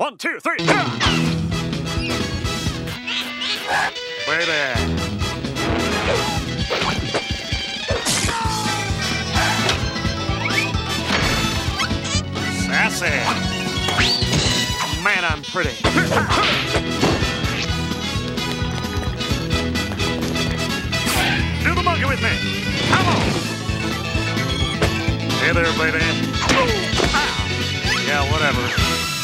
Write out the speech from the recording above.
One, two, three. Yeah. Baby. Sassy. Man, I'm pretty. Do the monkey with me. Come on. Hey there, baby. Ah! Yeah, whatever.